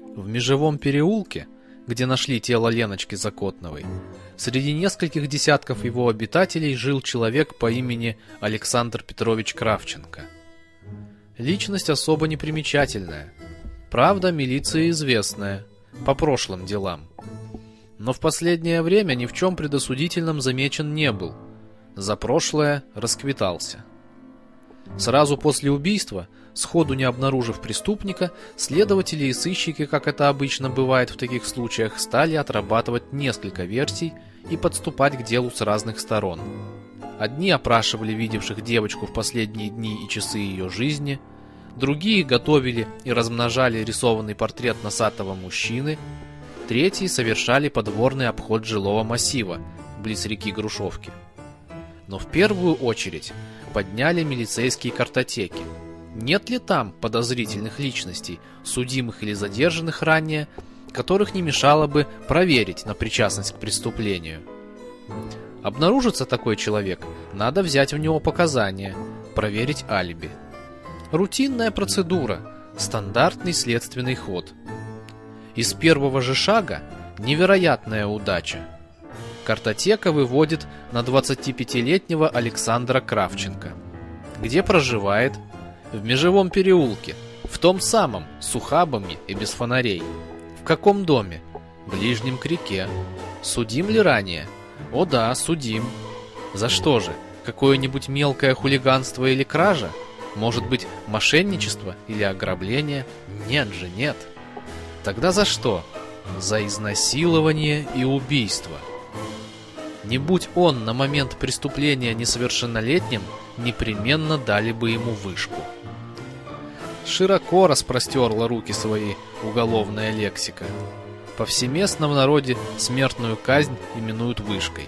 В Межевом переулке, где нашли тело Леночки Закотновой, среди нескольких десятков его обитателей жил человек по имени Александр Петрович Кравченко. Личность особо непримечательная. Правда, милиция известная, по прошлым делам. Но в последнее время ни в чем предосудительном замечен не был. За прошлое расквитался. Сразу после убийства, сходу не обнаружив преступника, следователи и сыщики, как это обычно бывает в таких случаях, стали отрабатывать несколько версий и подступать к делу с разных сторон. Одни опрашивали видевших девочку в последние дни и часы ее жизни, другие готовили и размножали рисованный портрет носатого мужчины, третьи совершали подворный обход жилого массива, близ реки Грушевки. Но в первую очередь подняли милицейские картотеки. Нет ли там подозрительных личностей, судимых или задержанных ранее, которых не мешало бы проверить на причастность к преступлению? Обнаружится такой человек, надо взять у него показания, проверить алиби. Рутинная процедура, стандартный следственный ход. Из первого же шага невероятная удача – Картотека выводит на 25-летнего Александра Кравченко. Где проживает? В Межевом переулке. В том самом, с ухабами и без фонарей. В каком доме? Ближнем к реке. Судим ли ранее? О да, судим. За что же? Какое-нибудь мелкое хулиганство или кража? Может быть, мошенничество или ограбление? Нет же, нет. Тогда за что? За изнасилование и убийство. Не будь он на момент преступления несовершеннолетним, непременно дали бы ему вышку. Широко распростерла руки свои уголовная лексика. Повсеместно в народе смертную казнь именуют вышкой.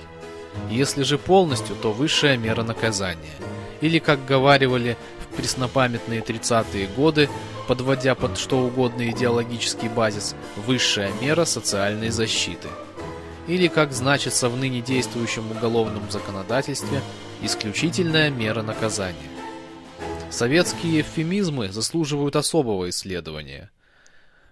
Если же полностью, то высшая мера наказания. Или, как говаривали в преснопамятные 30-е годы, подводя под что угодно идеологический базис, высшая мера социальной защиты – или, как значится в ныне действующем уголовном законодательстве, исключительная мера наказания. Советские эвфемизмы заслуживают особого исследования.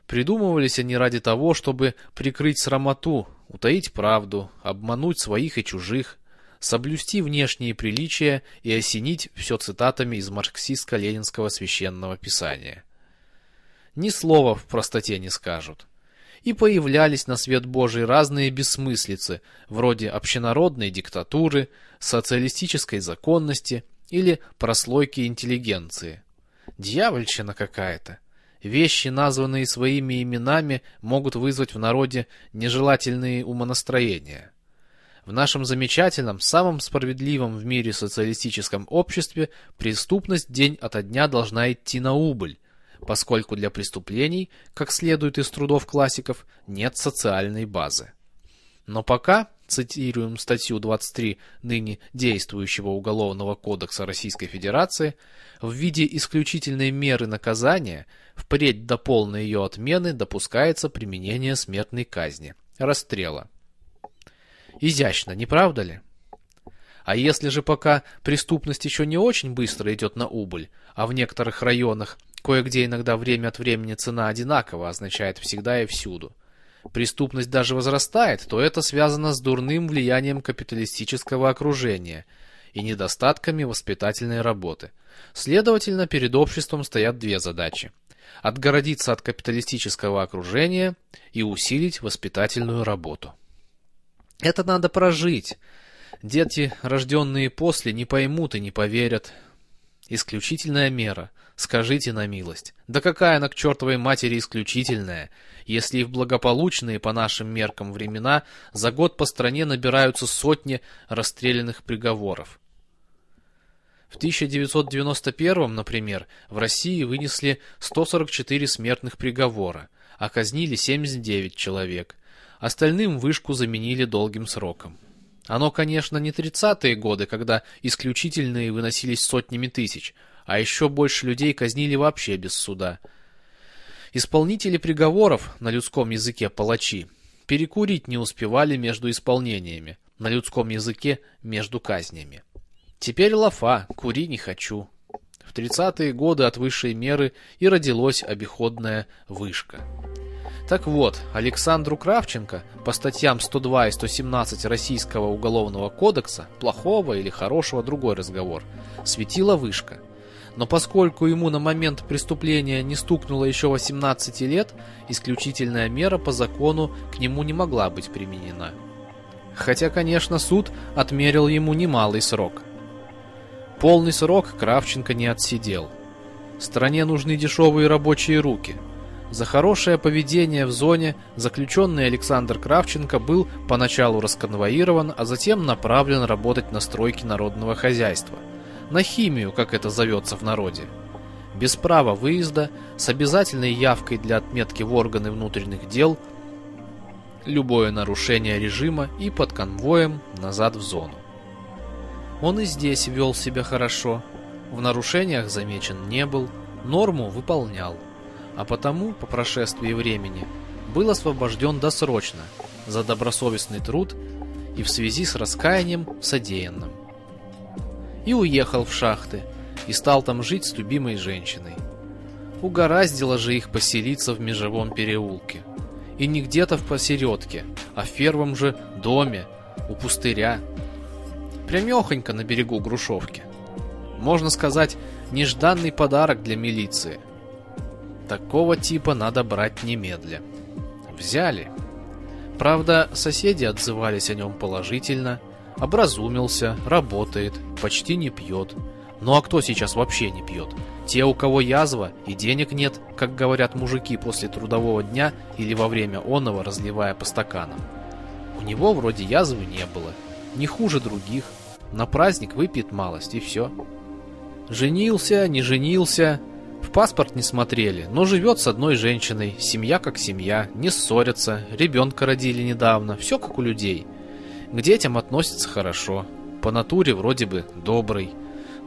Придумывались они ради того, чтобы прикрыть срамоту, утаить правду, обмануть своих и чужих, соблюсти внешние приличия и осенить все цитатами из марксистско-ленинского священного писания. Ни слова в простоте не скажут и появлялись на свет Божий разные бессмыслицы, вроде общенародной диктатуры, социалистической законности или прослойки интеллигенции. Дьявольщина какая-то. Вещи, названные своими именами, могут вызвать в народе нежелательные умонастроения. В нашем замечательном, самом справедливом в мире социалистическом обществе преступность день ото дня должна идти на убыль, поскольку для преступлений, как следует из трудов классиков, нет социальной базы. Но пока, цитируем статью 23 ныне действующего Уголовного кодекса Российской Федерации, в виде исключительной меры наказания впредь до полной ее отмены допускается применение смертной казни, расстрела. Изящно, не правда ли? А если же пока преступность еще не очень быстро идет на убыль, а в некоторых районах Кое-где иногда время от времени цена одинаково означает всегда и всюду. Преступность даже возрастает, то это связано с дурным влиянием капиталистического окружения и недостатками воспитательной работы. Следовательно, перед обществом стоят две задачи. Отгородиться от капиталистического окружения и усилить воспитательную работу. Это надо прожить. Дети, рожденные после, не поймут и не поверят. Исключительная мера. Скажите на милость. Да какая она к чертовой матери исключительная, если и в благополучные по нашим меркам времена за год по стране набираются сотни расстрелянных приговоров. В 1991, например, в России вынесли 144 смертных приговора, а казнили 79 человек. Остальным вышку заменили долгим сроком. Оно, конечно, не 30-е годы, когда исключительные выносились сотнями тысяч, а еще больше людей казнили вообще без суда. Исполнители приговоров, на людском языке палачи, перекурить не успевали между исполнениями, на людском языке между казнями. Теперь лафа, кури не хочу. В 30-е годы от высшей меры и родилась обиходная вышка. Так вот, Александру Кравченко по статьям 102 и 117 Российского уголовного кодекса, плохого или хорошего, другой разговор, светила вышка. Но поскольку ему на момент преступления не стукнуло еще 18 лет, исключительная мера по закону к нему не могла быть применена. Хотя, конечно, суд отмерил ему немалый срок. Полный срок Кравченко не отсидел. Стране нужны дешевые рабочие руки. За хорошее поведение в зоне заключенный Александр Кравченко был поначалу расконвоирован, а затем направлен работать на стройки народного хозяйства. На химию, как это зовется в народе. Без права выезда, с обязательной явкой для отметки в органы внутренних дел, любое нарушение режима и под конвоем назад в зону. Он и здесь вел себя хорошо, в нарушениях замечен не был, норму выполнял, а потому, по прошествии времени, был освобожден досрочно за добросовестный труд и в связи с раскаянием в содеянном. И уехал в шахты, и стал там жить с любимой женщиной. Угораздило же их поселиться в межевом переулке. И не где-то в посередке, а в первом же доме, у пустыря, прямехонько на берегу Грушевки. Можно сказать, нежданный подарок для милиции. Такого типа надо брать немедля. Взяли. Правда, соседи отзывались о нем положительно. Образумился, работает, почти не пьет. Ну а кто сейчас вообще не пьет? Те, у кого язва и денег нет, как говорят мужики после трудового дня или во время оного, разливая по стаканам. У него вроде язвы не было, не хуже других. На праздник выпьет малость и все. Женился, не женился, в паспорт не смотрели, но живет с одной женщиной, семья как семья, не ссорятся, ребенка родили недавно, все как у людей. К детям относится хорошо, по натуре вроде бы добрый.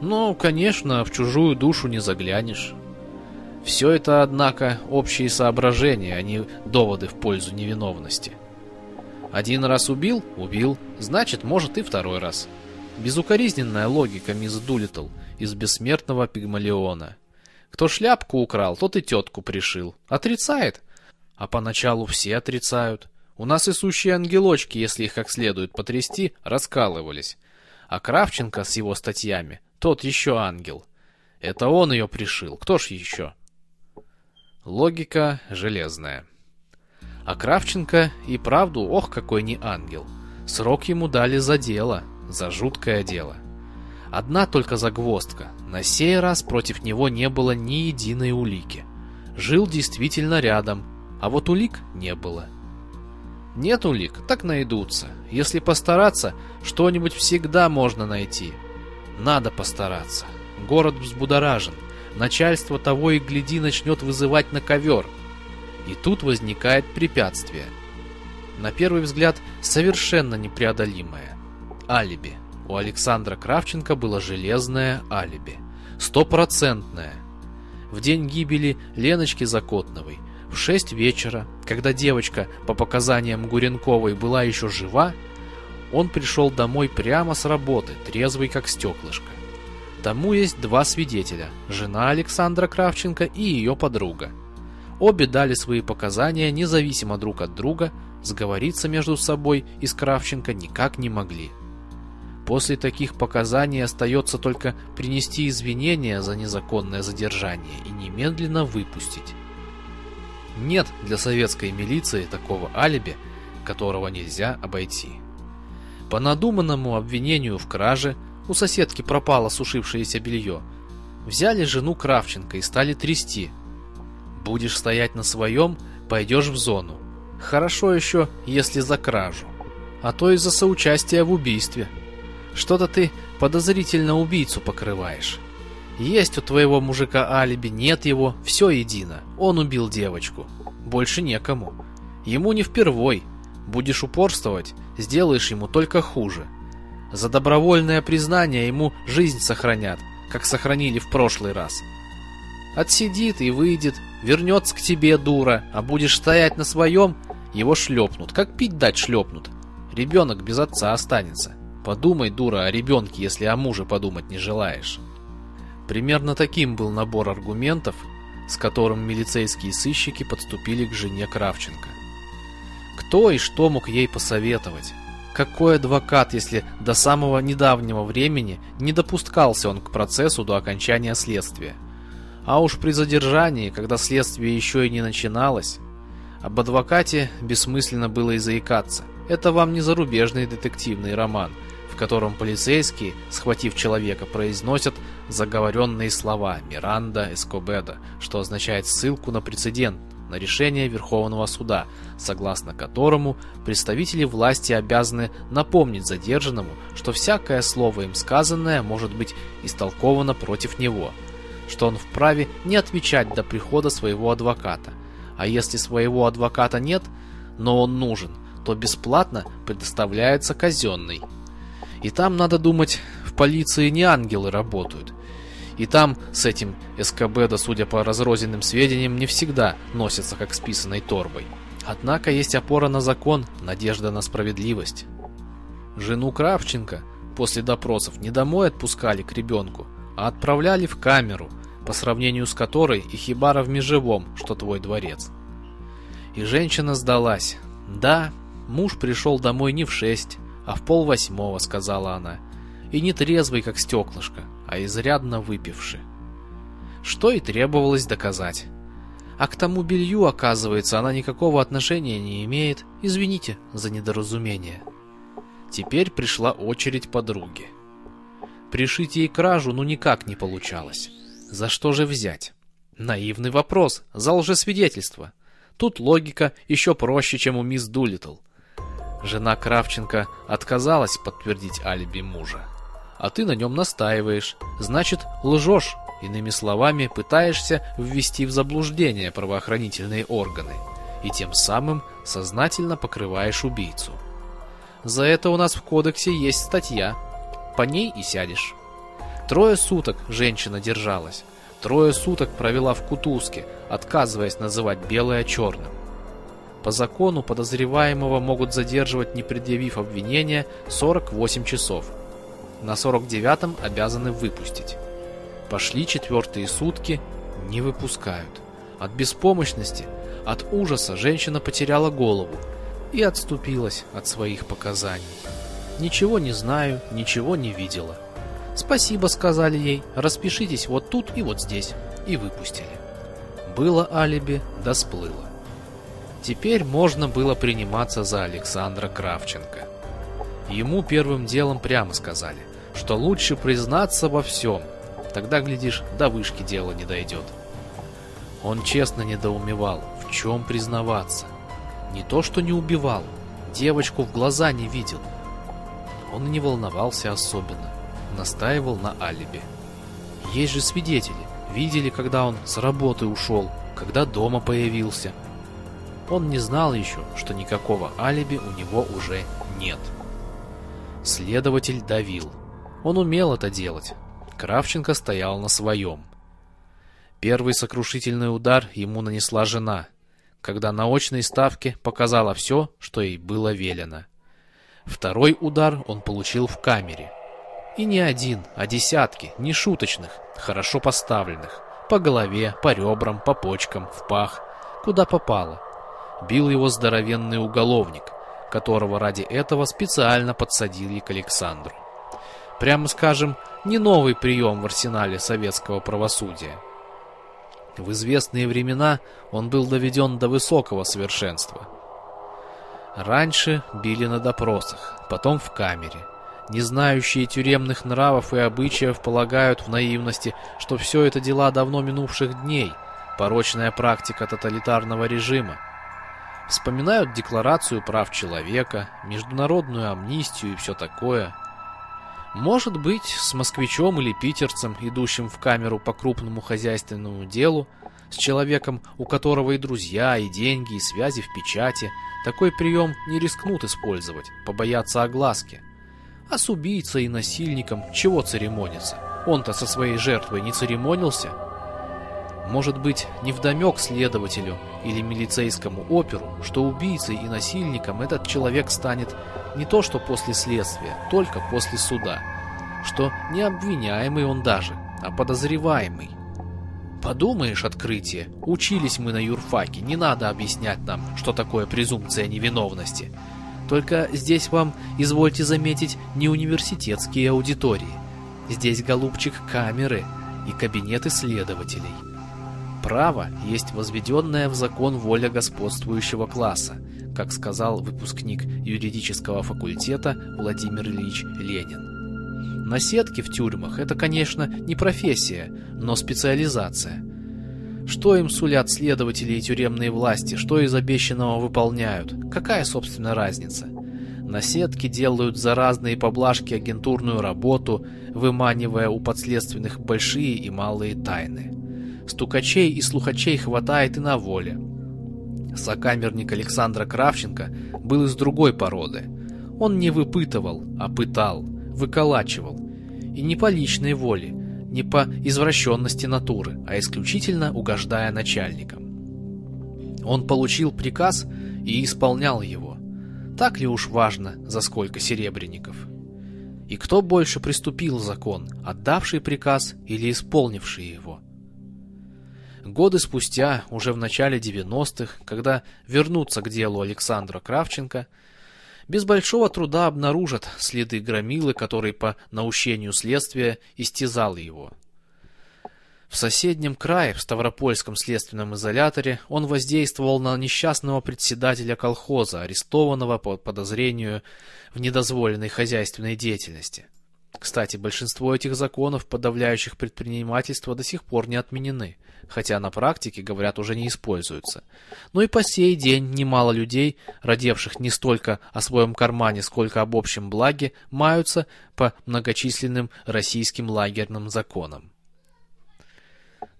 Но, конечно, в чужую душу не заглянешь. Все это, однако, общие соображения, а не доводы в пользу невиновности. Один раз убил – убил, значит, может и второй раз. Безукоризненная логика, мисс Дулитл, из бессмертного Пигмалиона. Кто шляпку украл, тот и тетку пришил. Отрицает. А поначалу все отрицают. У нас и сущие ангелочки, если их как следует потрясти, раскалывались. А Кравченко с его статьями, тот еще ангел. Это он ее пришил, кто ж еще? Логика железная. А Кравченко и правду, ох, какой не ангел. Срок ему дали за дело, за жуткое дело. Одна только загвоздка. На сей раз против него не было ни единой улики. Жил действительно рядом, а вот улик не было. Нет улик, так найдутся. Если постараться, что-нибудь всегда можно найти. Надо постараться. Город взбудоражен. Начальство того и гляди начнет вызывать на ковер. И тут возникает препятствие. На первый взгляд, совершенно непреодолимое. Алиби. У Александра Кравченко было железное алиби. Стопроцентное. В день гибели Леночки Закотновой в 6 вечера, когда девочка, по показаниям Гуренковой, была еще жива, он пришел домой прямо с работы, трезвый как стеклышко. Тому есть два свидетеля – жена Александра Кравченко и ее подруга. Обе дали свои показания независимо друг от друга, сговориться между собой и с Кравченко никак не могли – После таких показаний остается только принести извинения за незаконное задержание и немедленно выпустить. Нет для советской милиции такого алиби, которого нельзя обойти. По надуманному обвинению в краже у соседки пропало сушившееся белье. Взяли жену Кравченко и стали трясти. Будешь стоять на своем, пойдешь в зону. Хорошо еще, если за кражу. А то и за соучастие в убийстве. Что-то ты подозрительно убийцу покрываешь. Есть у твоего мужика алиби, нет его, все едино. Он убил девочку. Больше некому. Ему не впервой. Будешь упорствовать, сделаешь ему только хуже. За добровольное признание ему жизнь сохранят, как сохранили в прошлый раз. Отсидит и выйдет, вернется к тебе, дура, а будешь стоять на своем, его шлепнут, как пить дать шлепнут. Ребенок без отца останется. Подумай, дура, о ребенке, если о муже подумать не желаешь. Примерно таким был набор аргументов, с которым милицейские сыщики подступили к жене Кравченко. Кто и что мог ей посоветовать? Какой адвокат, если до самого недавнего времени не допускался он к процессу до окончания следствия? А уж при задержании, когда следствие еще и не начиналось, об адвокате бессмысленно было и заикаться. Это вам не зарубежный детективный роман, в котором полицейские, схватив человека, произносят заговоренные слова «Миранда Эскобеда», что означает ссылку на прецедент, на решение Верховного суда, согласно которому представители власти обязаны напомнить задержанному, что всякое слово им сказанное может быть истолковано против него, что он вправе не отвечать до прихода своего адвоката, а если своего адвоката нет, но он нужен, то бесплатно предоставляется казенный. И там, надо думать, в полиции не ангелы работают, и там с этим СКБ, да судя по разрозненным сведениям, не всегда носятся как с писаной торбой. Однако есть опора на закон, надежда на справедливость. Жену Кравченко после допросов не домой отпускали к ребенку, а отправляли в камеру, по сравнению с которой и хибара в межевом, что твой дворец. И женщина сдалась. Да, муж пришел домой не в шесть, а в полвосьмого, сказала она, и не трезвый, как стеклышко, а изрядно выпивши. Что и требовалось доказать. А к тому белью, оказывается, она никакого отношения не имеет. Извините за недоразумение. Теперь пришла очередь подруги. Пришить ей кражу ну никак не получалось. За что же взять? Наивный вопрос, за лжесвидетельство. Тут логика еще проще, чем у мисс Дулитл. Жена Кравченко отказалась подтвердить алиби мужа а ты на нем настаиваешь. Значит, лжешь. Иными словами, пытаешься ввести в заблуждение правоохранительные органы. И тем самым сознательно покрываешь убийцу. За это у нас в кодексе есть статья. По ней и сядешь. Трое суток женщина держалась. Трое суток провела в кутузке, отказываясь называть белое черным. По закону подозреваемого могут задерживать, не предъявив обвинения, 48 часов – на 49-м обязаны выпустить. Пошли четвертые сутки, не выпускают. От беспомощности, от ужаса женщина потеряла голову и отступилась от своих показаний. Ничего не знаю, ничего не видела. Спасибо, сказали ей, распишитесь вот тут и вот здесь. И выпустили. Было алиби, да сплыло. Теперь можно было приниматься за Александра Кравченко. Ему первым делом прямо сказали что лучше признаться во всем. Тогда, глядишь, до вышки дело не дойдет. Он честно недоумевал, в чем признаваться. Не то, что не убивал, девочку в глаза не видел. Он не волновался особенно, настаивал на алиби. Есть же свидетели, видели, когда он с работы ушел, когда дома появился. Он не знал еще, что никакого алиби у него уже нет. Следователь давил. Он умел это делать. Кравченко стоял на своем. Первый сокрушительный удар ему нанесла жена, когда на очной ставке показала все, что ей было велено. Второй удар он получил в камере. И не один, а десятки, не шуточных, хорошо поставленных. По голове, по ребрам, по почкам, в пах, куда попало. Бил его здоровенный уголовник, которого ради этого специально подсадили к Александру. Прямо скажем, не новый прием в арсенале советского правосудия. В известные времена он был доведен до высокого совершенства. Раньше били на допросах, потом в камере. Не знающие тюремных нравов и обычаев полагают в наивности, что все это дела давно минувших дней, порочная практика тоталитарного режима. Вспоминают Декларацию прав человека, международную амнистию и все такое – может быть, с москвичом или питерцем, идущим в камеру по крупному хозяйственному делу, с человеком, у которого и друзья, и деньги, и связи в печати, такой прием не рискнут использовать, побоятся огласки. А с убийцей и насильником чего церемониться? Он-то со своей жертвой не церемонился. Может быть, невдомек следователю или милицейскому оперу, что убийцей и насильником этот человек станет не то что после следствия, только после суда, что не обвиняемый он даже, а подозреваемый. Подумаешь, открытие. Учились мы на юрфаке, не надо объяснять нам, что такое презумпция невиновности. Только здесь вам, извольте заметить, не университетские аудитории. Здесь, голубчик, камеры и кабинеты следователей. Право есть возведенная в закон воля господствующего класса, как сказал выпускник юридического факультета Владимир Ильич Ленин. Наседки в тюрьмах – это, конечно, не профессия, но специализация. Что им сулят следователи и тюремные власти, что из обещанного выполняют? Какая, собственно, разница? Наседки делают за разные поблажки агентурную работу, выманивая у подследственных большие и малые тайны. Стукачей и слухачей хватает и на воле. Сокамерник Александра Кравченко был из другой породы. Он не выпытывал, а пытал, выколачивал. И не по личной воле, не по извращенности натуры, а исключительно угождая начальникам. Он получил приказ и исполнял его. Так ли уж важно, за сколько серебряников? И кто больше приступил закон, отдавший приказ или исполнивший его? Годы спустя, уже в начале 90-х, когда вернуться к делу Александра Кравченко – без большого труда обнаружат следы громилы, который по наущению следствия истязал его. В соседнем крае, в Ставропольском следственном изоляторе, он воздействовал на несчастного председателя колхоза, арестованного по подозрению в недозволенной хозяйственной деятельности. Кстати, большинство этих законов, подавляющих предпринимательство, до сих пор не отменены – хотя на практике, говорят, уже не используются. Но и по сей день немало людей, родевших не столько о своем кармане, сколько об общем благе, маются по многочисленным российским лагерным законам.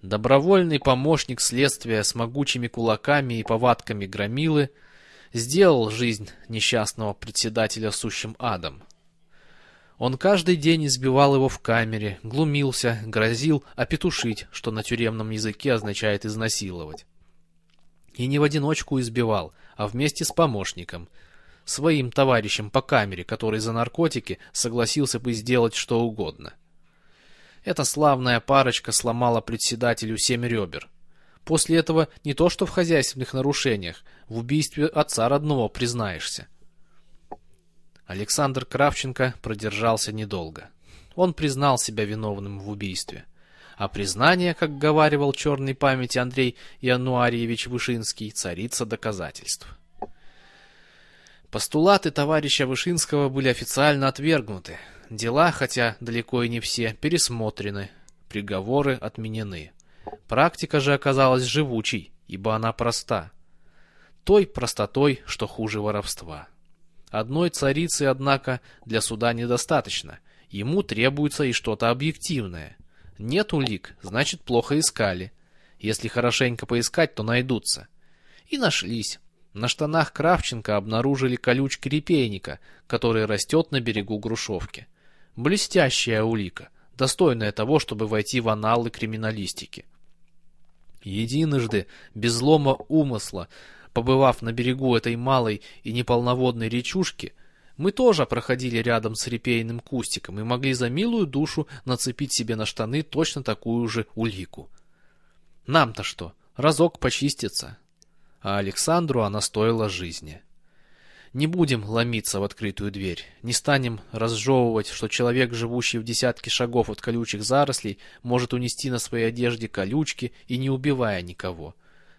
Добровольный помощник следствия с могучими кулаками и повадками громилы сделал жизнь несчастного председателя сущим адом. Он каждый день избивал его в камере, глумился, грозил опетушить, что на тюремном языке означает изнасиловать. И не в одиночку избивал, а вместе с помощником, своим товарищем по камере, который за наркотики согласился бы сделать что угодно. Эта славная парочка сломала председателю семь ребер. После этого не то что в хозяйственных нарушениях, в убийстве отца родного признаешься. Александр Кравченко продержался недолго. Он признал себя виновным в убийстве. А признание, как говаривал черной памяти Андрей Януарьевич Вышинский, царица доказательств. Постулаты товарища Вышинского были официально отвергнуты. Дела, хотя далеко и не все, пересмотрены, приговоры отменены. Практика же оказалась живучей, ибо она проста. Той простотой, что хуже воровства. Одной царицы, однако, для суда недостаточно. Ему требуется и что-то объективное. Нет улик, значит плохо искали. Если хорошенько поискать, то найдутся. И нашлись. На штанах Кравченко обнаружили колючки репейника, который растет на берегу Грушевки. Блестящая улика, достойная того, чтобы войти в аналы криминалистики. Единожды, без лома умысла, Побывав на берегу этой малой и неполноводной речушки, мы тоже проходили рядом с репейным кустиком и могли за милую душу нацепить себе на штаны точно такую же улику. Нам-то что, разок почиститься. А Александру она стоила жизни. Не будем ломиться в открытую дверь, не станем разжевывать, что человек, живущий в десятке шагов от колючих зарослей, может унести на своей одежде колючки и не убивая никого.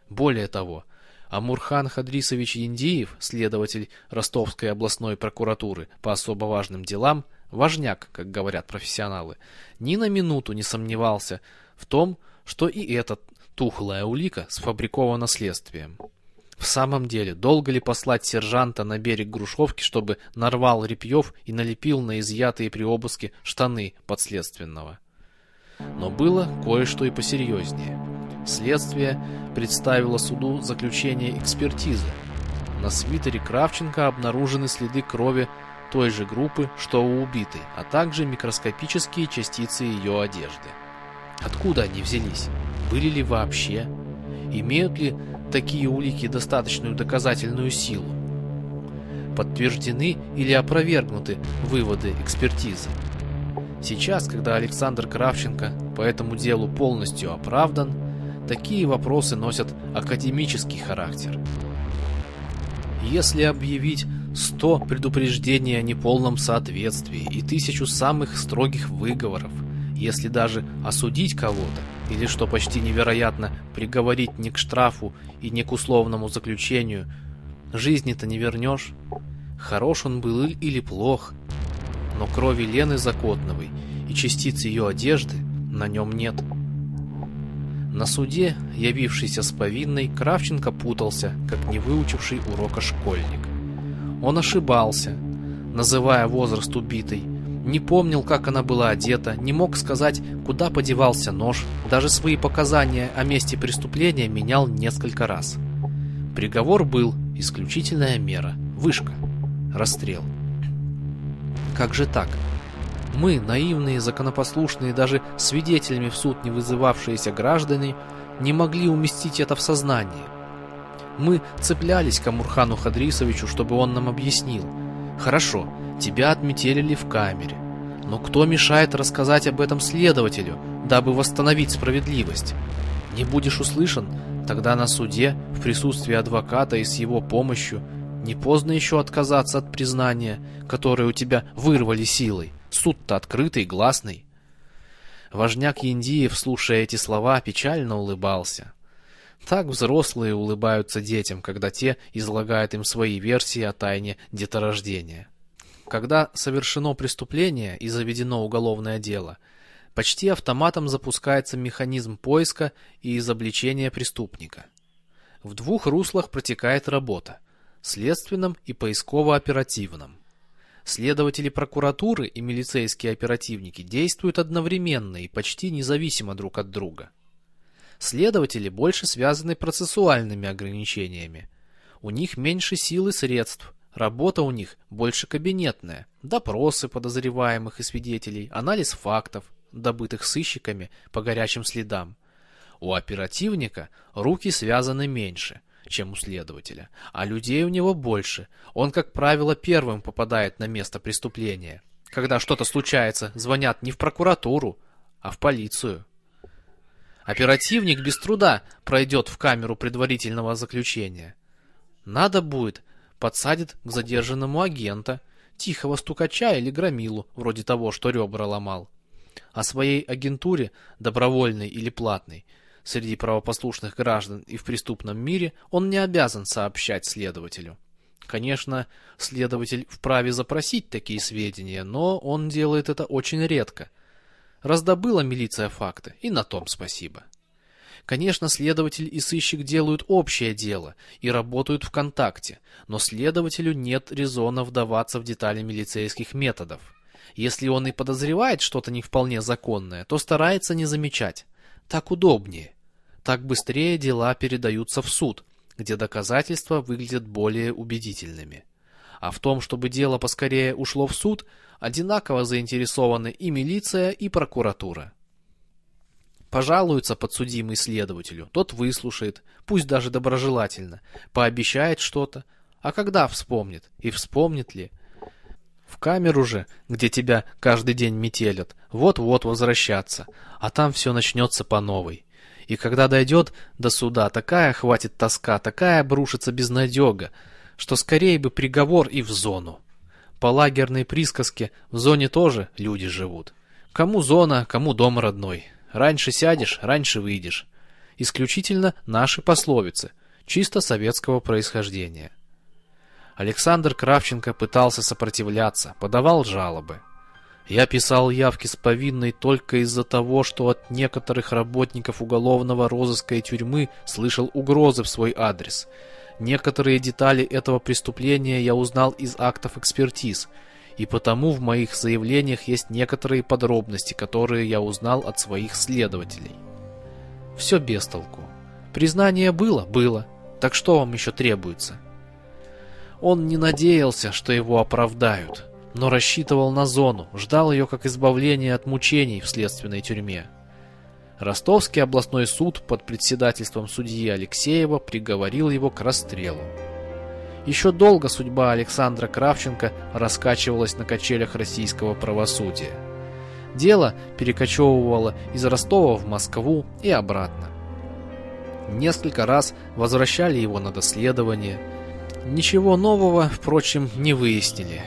Более того, Амурхан Хадрисович Индиев, следователь Ростовской областной прокуратуры по особо важным делам, важняк, как говорят профессионалы, ни на минуту не сомневался в том, что и эта тухлая улика сфабрикована следствием. В самом деле, долго ли послать сержанта на берег Грушевки, чтобы нарвал Репьев и налепил на изъятые при обыске штаны подследственного? Но было кое-что и посерьезнее. Следствие представило суду заключение экспертизы. На свитере Кравченко обнаружены следы крови той же группы, что у убитой, а также микроскопические частицы ее одежды. Откуда они взялись? Были ли вообще? Имеют ли такие улики достаточную доказательную силу? Подтверждены или опровергнуты выводы экспертизы? Сейчас, когда Александр Кравченко по этому делу полностью оправдан, такие вопросы носят академический характер. Если объявить 100 предупреждений о неполном соответствии и тысячу самых строгих выговоров, если даже осудить кого-то, или, что почти невероятно, приговорить не к штрафу и не к условному заключению, жизни-то не вернешь. Хорош он был или плох, но крови Лены Закотновой и частиц ее одежды на нем нет. На суде, явившийся с повинной, Кравченко путался, как не выучивший урока школьник. Он ошибался, называя возраст убитой, не помнил, как она была одета, не мог сказать, куда подевался нож, даже свои показания о месте преступления менял несколько раз. Приговор был исключительная мера, вышка, расстрел. Как же так? Мы, наивные, законопослушные, даже свидетелями в суд не вызывавшиеся граждане, не могли уместить это в сознание. Мы цеплялись к Амурхану Хадрисовичу, чтобы он нам объяснил. Хорошо, тебя отметелили в камере. Но кто мешает рассказать об этом следователю, дабы восстановить справедливость? Не будешь услышан, тогда на суде, в присутствии адвоката и с его помощью, не поздно еще отказаться от признания, которое у тебя вырвали силой. Суд-то открытый, гласный. Важняк Яндиев, слушая эти слова, печально улыбался. Так взрослые улыбаются детям, когда те излагают им свои версии о тайне деторождения. Когда совершено преступление и заведено уголовное дело, почти автоматом запускается механизм поиска и изобличения преступника. В двух руслах протекает работа – следственном и поисково-оперативном. Следователи прокуратуры и милицейские оперативники действуют одновременно и почти независимо друг от друга. Следователи больше связаны процессуальными ограничениями. У них меньше сил и средств, работа у них больше кабинетная, допросы подозреваемых и свидетелей, анализ фактов, добытых сыщиками по горячим следам. У оперативника руки связаны меньше – чем у следователя, а людей у него больше. Он, как правило, первым попадает на место преступления. Когда что-то случается, звонят не в прокуратуру, а в полицию. Оперативник без труда пройдет в камеру предварительного заключения. Надо будет, подсадит к задержанному агента, тихого стукача или громилу, вроде того, что ребра ломал. О своей агентуре, добровольной или платной, среди правопослушных граждан и в преступном мире, он не обязан сообщать следователю. Конечно, следователь вправе запросить такие сведения, но он делает это очень редко. Раздобыла милиция факты, и на том спасибо. Конечно, следователь и сыщик делают общее дело и работают в контакте, но следователю нет резона вдаваться в детали милицейских методов. Если он и подозревает что-то не вполне законное, то старается не замечать. Так удобнее. Так быстрее дела передаются в суд, где доказательства выглядят более убедительными. А в том, чтобы дело поскорее ушло в суд, одинаково заинтересованы и милиция, и прокуратура. Пожалуется подсудимый следователю, тот выслушает, пусть даже доброжелательно, пообещает что-то, а когда вспомнит, и вспомнит ли? В камеру же, где тебя каждый день метелят, вот-вот возвращаться, а там все начнется по новой. И когда дойдет до суда, такая хватит тоска, такая обрушится безнадега, что скорее бы приговор и в зону. По лагерной присказке в зоне тоже люди живут. Кому зона, кому дом родной. Раньше сядешь, раньше выйдешь. Исключительно наши пословицы, чисто советского происхождения. Александр Кравченко пытался сопротивляться, подавал жалобы. Я писал явки с повинной только из-за того, что от некоторых работников уголовного розыска и тюрьмы слышал угрозы в свой адрес. Некоторые детали этого преступления я узнал из актов экспертиз, и потому в моих заявлениях есть некоторые подробности, которые я узнал от своих следователей. Все без толку. Признание было? Было. Так что вам еще требуется? Он не надеялся, что его оправдают но рассчитывал на зону, ждал ее как избавления от мучений в следственной тюрьме. Ростовский областной суд под председательством судьи Алексеева приговорил его к расстрелу. Еще долго судьба Александра Кравченко раскачивалась на качелях российского правосудия. Дело перекочевывало из Ростова в Москву и обратно. Несколько раз возвращали его на доследование. Ничего нового, впрочем, не выяснили.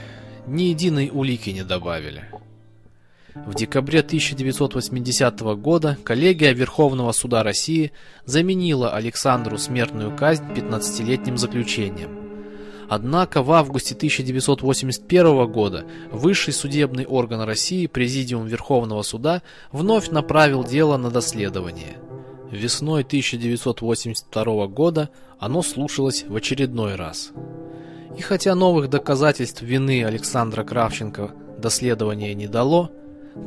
Ни единой улики не добавили. В декабре 1980 года коллегия Верховного суда России заменила Александру смертную казнь 15-летним заключением. Однако в августе 1981 года Высший судебный орган России, Президиум Верховного суда, вновь направил дело на доследование. Весной 1982 года оно слушалось в очередной раз. И хотя новых доказательств вины Александра Кравченко доследование не дало,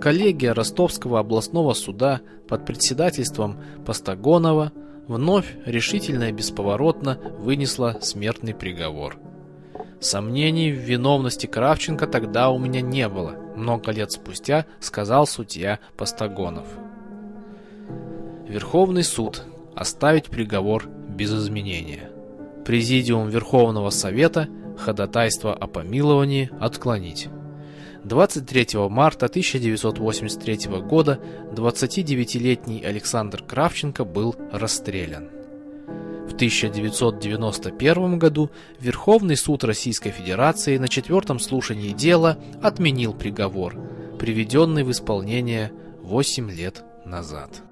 коллегия Ростовского областного суда под председательством Постагонова вновь решительно и бесповоротно вынесла смертный приговор. Сомнений в виновности Кравченко тогда у меня не было, много лет спустя сказал судья Постагонов. Верховный суд оставить приговор без изменения. Президиум Верховного Совета ходатайство о помиловании отклонить. 23 марта 1983 года 29-летний Александр Кравченко был расстрелян. В 1991 году Верховный суд Российской Федерации на четвертом слушании дела отменил приговор, приведенный в исполнение 8 лет назад.